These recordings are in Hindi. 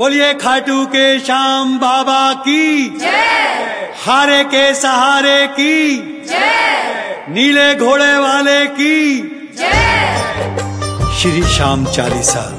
बोलिए खाटू के श्याम बाबा की। जय। हारे के सहारे की। जय। नीले घोड़े वाले की। जय। श्री श्याम चालीसा।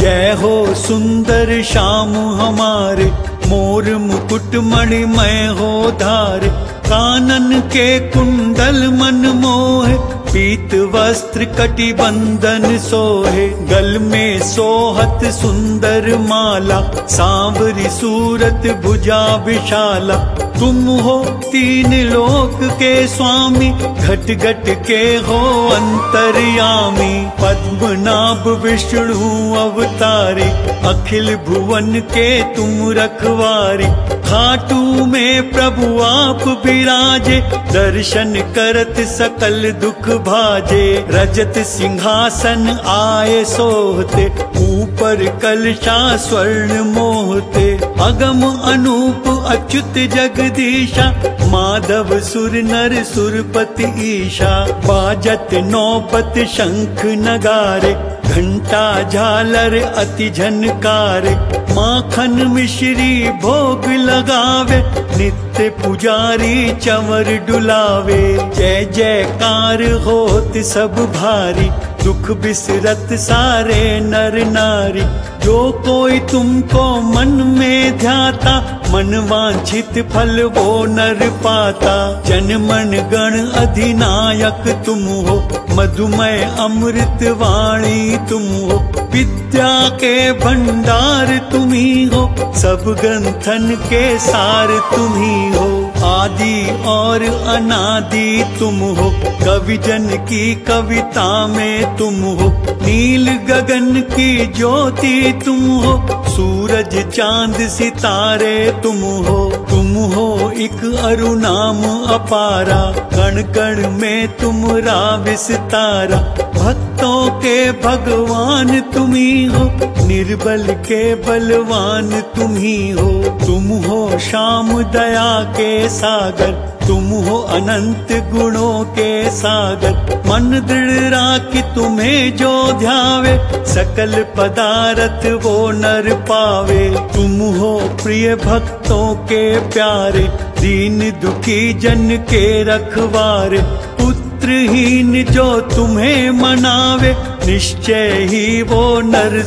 जय हो सुंदर श्याम हमारे मोर मुकुट मणिमय हो धार। कानन के कुंडल मन मोहे पीत वस्त्र कटि बंधन सोहे, गल में सोहत सुंदर माला, सांवरी सूरत भुजा विशाला। तुम हो तीन लोक के स्वामी घट घट के हो अंतर्यामी। पद्मनाभ विष्णु, अवतारी, अखिल भुवन के तुम रखवारी। खाटू में प्रभु आप विराजे, दर्शन करत सकल दुख भाजे। रजत सिंहासन आए सोहते, ऊपर कलशा स्वर्ण मोहते। अगम अनूप अच्युत जगदीशा, माधव सुर नर सुरपति ईशा। बाजत नौपत शंख नगारे घंटा झालर अति झनकार, माखन मिश्री भोग लगावे, नित्य पुजारी चवर डुलावे। जय जयकार होत सब भारी, दुख बिसरत सारे नर नारी। जो कोई तुमको मन में ध्याता मन वांछित फल वो नर पाता। जन मन गण अधिनायक तुम हो। मधुमय अमृत वाणी तुम हो। विद्या के भंडार तुम ही हो। सब ग्रंथन के सार तुम ही हो। आदि और अनादि तुम हो। कवि जन की कविता में तुम हो। नील गगन की ज्योति तुम हो। सूरज, चाँद, सितारे तुम हो। तुम हो एक अरुनाम अपारा। कण कण में तुम राविस तारा। भक्तों के भगवान तुम ही हो निर्बल के बलवान तुम ही हो। तुम हो श्याम दया के सागर, तुम हो अनंत गुणों के सागर। मन दृढ़ राखी तुम्हें जो ध्यावे, सकल पदारथ वो नर पावे। तुम हो प्रिय भक्तों के प्यारे, दीन दुखी जन के रखवारे। पुत्रहीन जो तुम्हें मनावे, निश्चय ही वो नर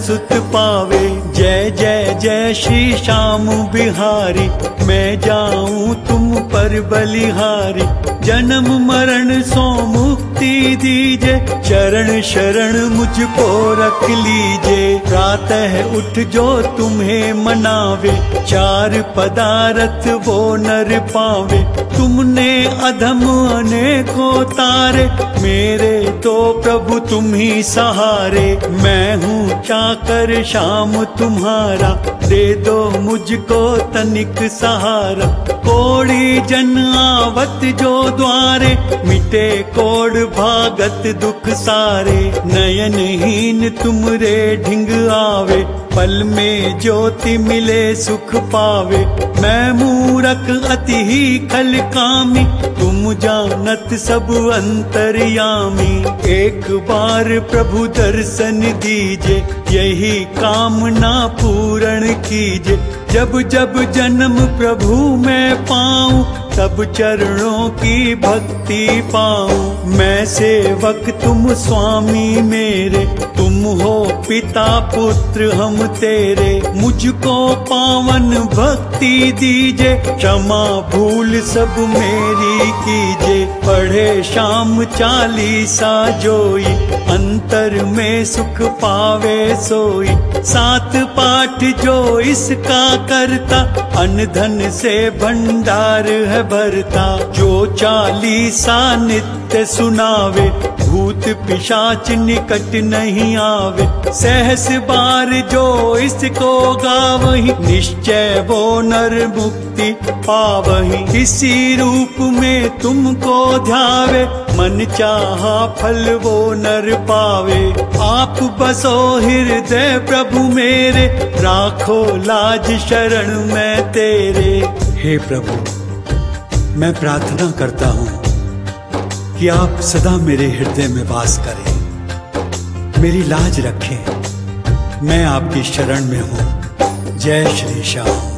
पावे। जय जय जय श्री श्याम बिहारी, मैं जाऊँ तुम पर बलिहारी। जन्म, मरण सो मुक्ति दीजे, चरण शरण मुझको रख लीजे। प्रातः उठ जो तुम्हें मनावे। चार पदारथ वो नर पावे। तुमने अधम अनेको तारे। मेरे तो प्रभु तुम ही सहारे। मैं हूँ चाकर शाम तुम्हारा। दे दो मुझको तनिक सहारा। कोड़ी जन आवत जो द्वारे। मिटे कोड भागत दुख सारे। नयन हीन तुम रे ढिंग आवे पल में ज्योति मिले, सुख पावे। मैं मूरख, अति ही खल कामी तुम जानत सब अंतर्यामी। एक बार प्रभु दर्शन दीजे, यही कामना पूर्ण कीजे। जब जब जन्म प्रभु मैं पाऊँ, तब चरणों की भक्ति पाऊँ। मैं सेवक, तुम स्वामी मेरे। तुम हो पिता पुत्र, हम तेरे। मुझको पावन भक्ति दीजे, क्षमा भूल सब मेरी कीजे। पढ़े शाम चालीसा जोई, अंतर में सुख पावे सोई। सात पाठ जो इसका करता अन्न धन से भंडार है भरता। जो चालीसा नित्य सुनावे पिशाच निकट नहीं आवे। सहस बार जो इसको गावही, निश्चय वो नर मुक्ति पावही। किसी रूप में तुमको ध्यावे, मन चाहा फल वो नर पावे। आप बसो हृदय प्रभु मेरे, राखो लाज शरण में तेरे। हे प्रभु, मैं प्रार्थना करता हूँ। कि आप सदा मेरे हृदय में वास करें। मेरी लाज रखें। मैं आपकी शरण में हूँ। जय श्री श्याम।